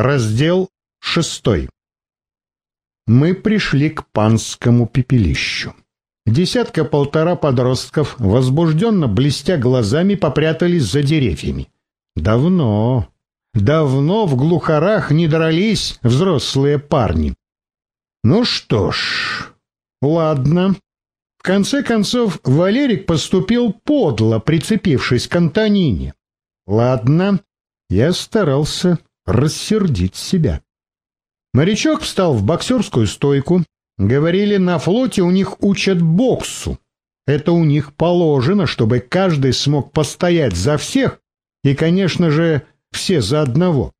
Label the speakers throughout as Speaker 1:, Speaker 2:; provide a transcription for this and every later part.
Speaker 1: Раздел шестой. Мы пришли к панскому пепелищу. Десятка-полтора подростков, возбужденно блестя глазами, попрятались за деревьями. Давно, давно в глухарах не дрались взрослые парни. Ну что ж, ладно. В конце концов, Валерик поступил подло, прицепившись к Антонине. Ладно, я старался рассердить себя. Морячок встал в боксерскую стойку. Говорили, на флоте у них учат боксу. Это у них положено, чтобы каждый смог постоять за всех, и, конечно же, все за одного.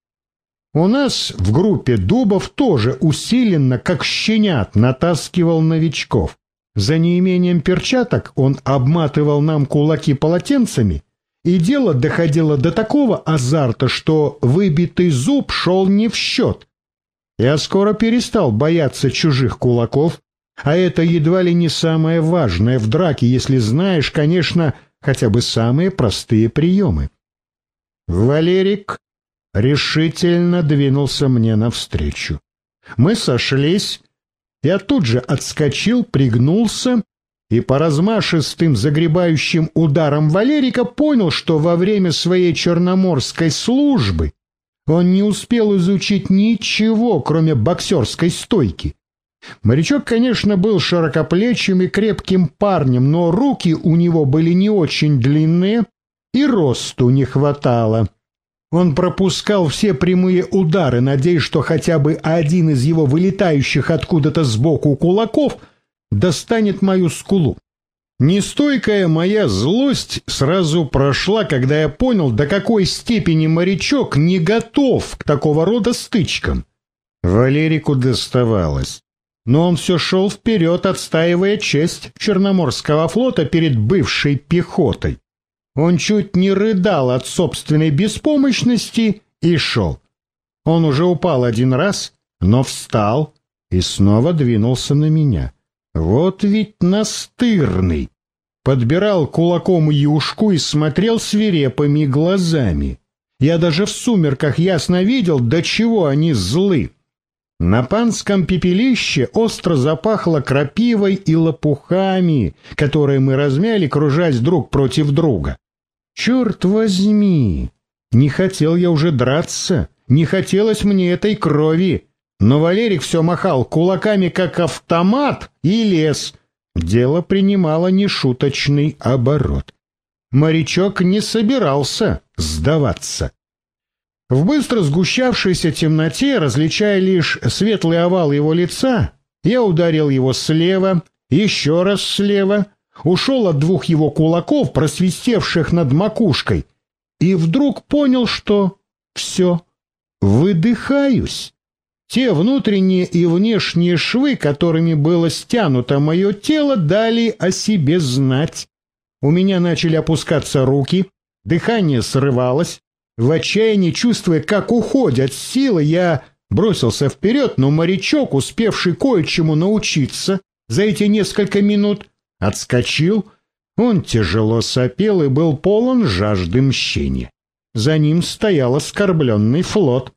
Speaker 1: У нас в группе Дубов тоже усиленно, как щенят, натаскивал новичков. За неимением перчаток он обматывал нам кулаки полотенцами и дело доходило до такого азарта, что выбитый зуб шел не в счет. Я скоро перестал бояться чужих кулаков, а это едва ли не самое важное в драке, если знаешь, конечно, хотя бы самые простые приемы. Валерик решительно двинулся мне навстречу. Мы сошлись, я тут же отскочил, пригнулся и по размашистым загребающим ударам Валерика понял, что во время своей черноморской службы он не успел изучить ничего, кроме боксерской стойки. Морячок, конечно, был широкоплечим и крепким парнем, но руки у него были не очень длинные, и росту не хватало. Он пропускал все прямые удары, надеясь, что хотя бы один из его вылетающих откуда-то сбоку кулаков — достанет мою скулу. Нестойкая моя злость сразу прошла, когда я понял, до какой степени морячок не готов к такого рода стычкам. Валерику доставалось. Но он все шел вперед, отстаивая честь Черноморского флота перед бывшей пехотой. Он чуть не рыдал от собственной беспомощности и шел. Он уже упал один раз, но встал и снова двинулся на меня. Вот ведь настырный! Подбирал кулаком юшку и смотрел свирепыми глазами. Я даже в сумерках ясно видел, до чего они злы. На панском пепелище остро запахло крапивой и лопухами, которые мы размяли, кружась друг против друга. Черт возьми! Не хотел я уже драться, не хотелось мне этой крови. Но Валерик все махал кулаками, как автомат, и лез. Дело принимало нешуточный оборот. Морячок не собирался сдаваться. В быстро сгущавшейся темноте, различая лишь светлый овал его лица, я ударил его слева, еще раз слева, ушел от двух его кулаков, просвистевших над макушкой, и вдруг понял, что все, выдыхаюсь. Те внутренние и внешние швы, которыми было стянуто мое тело, дали о себе знать. У меня начали опускаться руки, дыхание срывалось. В отчаянии, чувствуя, как уходят силы, я бросился вперед, но морячок, успевший кое-чему научиться за эти несколько минут, отскочил. Он тяжело сопел и был полон жажды мщения. За ним стоял оскорбленный флот.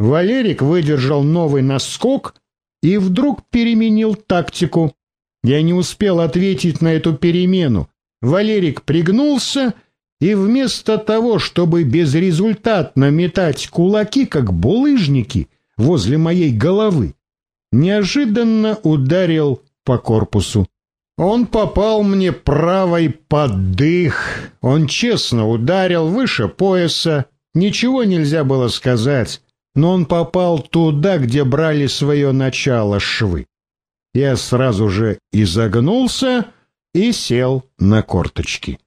Speaker 1: Валерик выдержал новый наскок и вдруг переменил тактику. Я не успел ответить на эту перемену. Валерик пригнулся и вместо того, чтобы безрезультатно метать кулаки, как булыжники, возле моей головы, неожиданно ударил по корпусу. Он попал мне правой под дых. Он честно ударил выше пояса. Ничего нельзя было сказать но он попал туда, где брали свое начало швы. Я сразу же изогнулся и сел на корточки.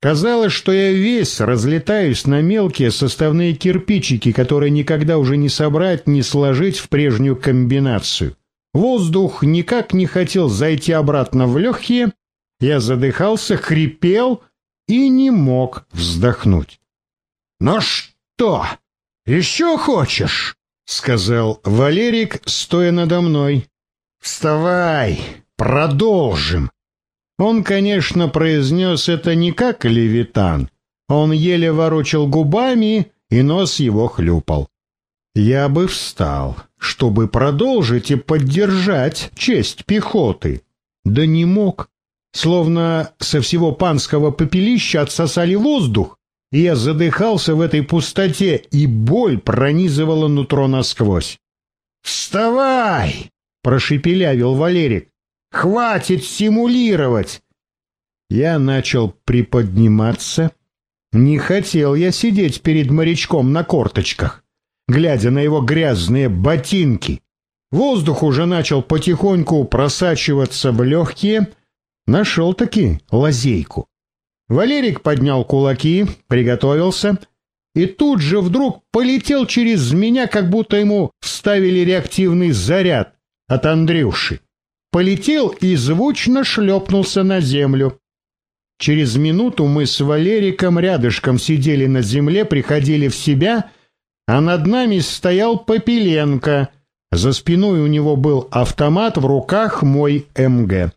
Speaker 1: Казалось, что я весь разлетаюсь на мелкие составные кирпичики, которые никогда уже не собрать, не сложить в прежнюю комбинацию. Воздух никак не хотел зайти обратно в легкие, я задыхался, хрипел и не мог вздохнуть. «Ну что?» «Еще хочешь?» — сказал Валерик, стоя надо мной. «Вставай, продолжим». Он, конечно, произнес это не как левитан. Он еле ворочал губами, и нос его хлюпал. Я бы встал, чтобы продолжить и поддержать честь пехоты. Да не мог. Словно со всего панского попелища отсосали воздух, и я задыхался в этой пустоте, и боль пронизывала нутро насквозь. «Вставай!» — прошепелявил Валерик. «Хватит симулировать!» Я начал приподниматься. Не хотел я сидеть перед морячком на корточках, глядя на его грязные ботинки. Воздух уже начал потихоньку просачиваться в легкие. Нашел-таки лазейку. Валерик поднял кулаки, приготовился, и тут же вдруг полетел через меня, как будто ему вставили реактивный заряд от Андрюши. Полетел и звучно шлепнулся на землю. Через минуту мы с Валериком рядышком сидели на земле, приходили в себя, а над нами стоял Попеленко. За спиной у него был автомат, в руках мой МГ.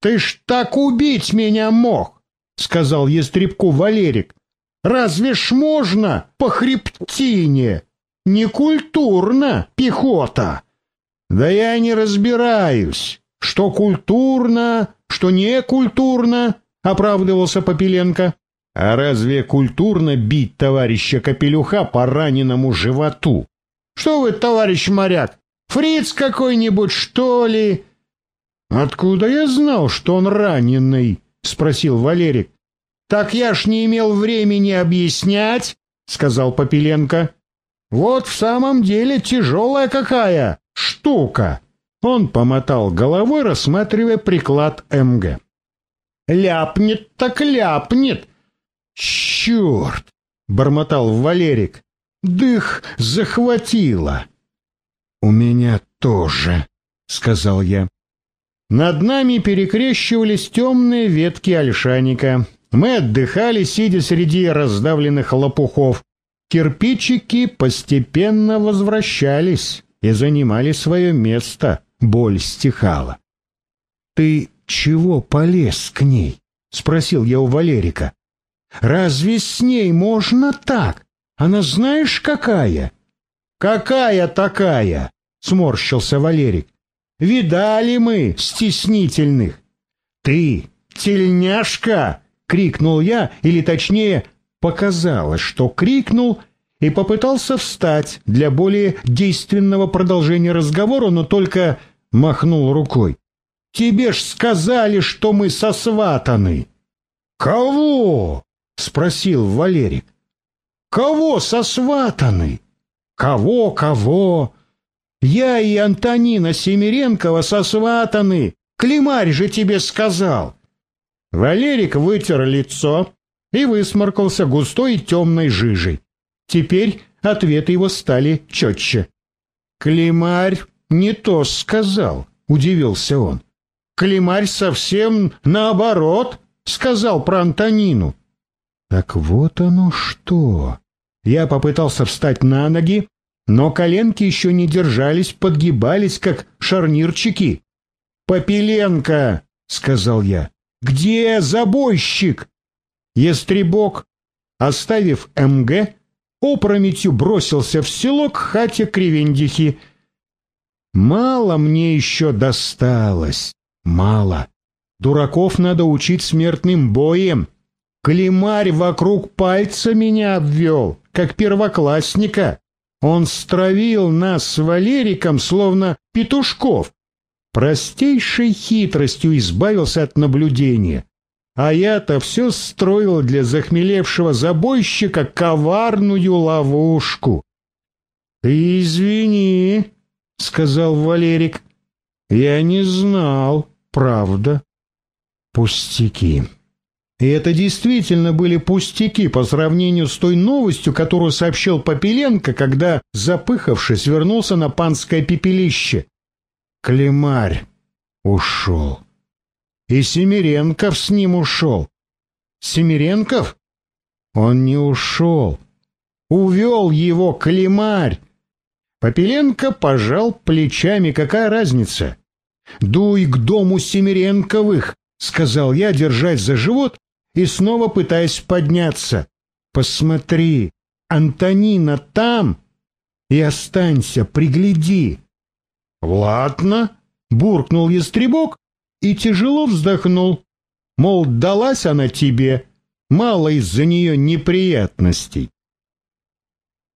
Speaker 1: «Ты ж так убить меня мог!» — сказал Естребку Валерик. «Разве ж можно по хребтине? Некультурно, пехота!» «Да я не разбираюсь, что культурно, что не культурно. — оправдывался Попеленко. «А разве культурно бить товарища Капелюха по раненому животу?» «Что вы, товарищ моряк, фриц какой-нибудь, что ли?» «Откуда я знал, что он раненый?» — спросил Валерик. «Так я ж не имел времени объяснять», — сказал Попеленко. «Вот в самом деле тяжелая какая штука!» Он помотал головой, рассматривая приклад МГ. Ляпнет так ляпнет. Черт! Бормотал Валерик. Дых захватило. У меня тоже, сказал я. Над нами перекрещивались темные ветки ольшаника. Мы отдыхали, сидя среди раздавленных лопухов. Кирпичики постепенно возвращались и занимали свое место. Боль стихала. «Ты «Чего полез к ней?» — спросил я у Валерика. «Разве с ней можно так? Она знаешь какая?» «Какая такая?» — сморщился Валерик. «Видали мы стеснительных!» «Ты, тельняшка!» — крикнул я, или точнее, показалось, что крикнул и попытался встать для более действенного продолжения разговора, но только махнул рукой. Тебе ж сказали, что мы сосватаны. Кого? спросил Валерик. Кого сосватаны? Кого, кого? Я и Антонина Семиренкова сосватаны. Климарь же тебе сказал. Валерик вытер лицо и высморкался густой темной жижей. Теперь ответы его стали четче. Климарь не то сказал, удивился он. Климарь совсем наоборот сказал про Антонину. Так вот оно что. Я попытался встать на ноги, но коленки еще не держались, подгибались, как шарнирчики. «Попеленко!» — сказал я. «Где забойщик?» Естребок, оставив МГ, опрометью бросился в село к хате Кривендихи. Мало мне еще досталось. Мало. Дураков надо учить смертным боем. Климарь вокруг пальца меня обвел, как первоклассника. Он стравил нас с Валериком, словно петушков. Простейшей хитростью избавился от наблюдения. А я-то все строил для захмелевшего забойщика коварную ловушку. — Ты извини, — сказал Валерик. — Я не знал. Правда. Пустяки. И это действительно были пустяки по сравнению с той новостью, которую сообщил Попеленко, когда, запыхавшись, вернулся на панское пепелище. Климарь ушел. И Семиренков с ним ушел. Семиренков? Он не ушел. Увел его Климарь. Попеленко пожал плечами. Какая разница? «Дуй к дому Семиренковых», — сказал я, держась за живот и снова пытаясь подняться. «Посмотри, Антонина там!» и останься, пригляди. «Ладно», — буркнул ястребок и тяжело вздохнул. Мол, далась она тебе, мало из-за нее неприятностей.